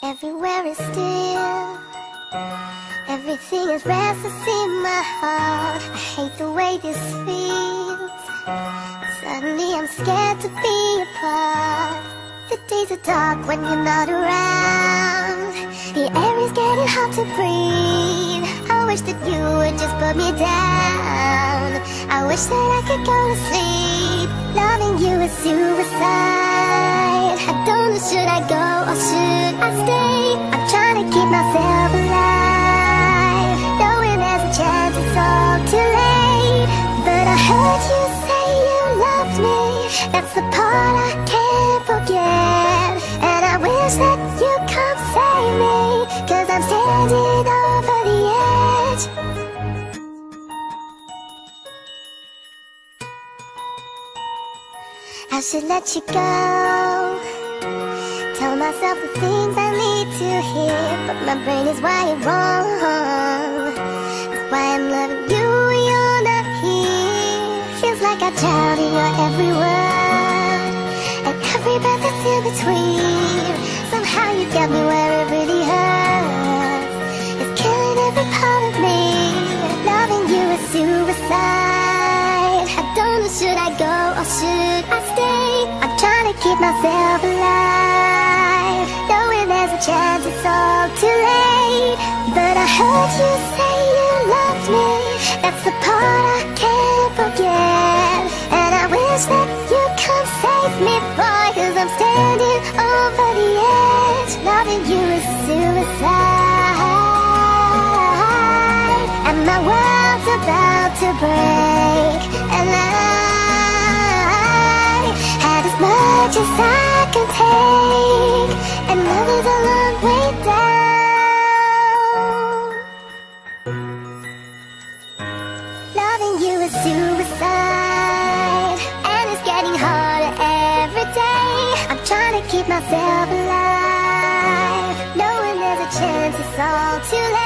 Everywhere is still. Everything is restless in my heart. I hate the way this feels. Suddenly I'm scared to be apart. The days are dark when you're not around. The air is getting hard to breathe. I wish that you would just put me down. I wish that I could go to sleep. Loving you is suicide. Should I go or should I stay. I'm trying to keep myself alive. Knowing there's a chance it's all too late. But I heard you say you loved me. That's the part I can't forget. And I wish that you come save me. Cause I'm standing over the edge. I should let you go. The things I need to hear, but my brain is wired wrong. That's why I'm loving you you're not here. Feels like I in your every word and every breath that's in between. Somehow you got me where it really hurts. It's killing every part of me. Loving you is suicide. I don't know should I go or should I stay. I'm trying to keep myself alive, chance it's all too late. But I heard you say you loved me. That's the part I can't forget. And I wish that you come save me, boy, cause I'm standing over the edge. Loving you is suicide. And my world's about to break. And I had as much as I can take. Keep myself alive. Knowing there's a chance it's all too late.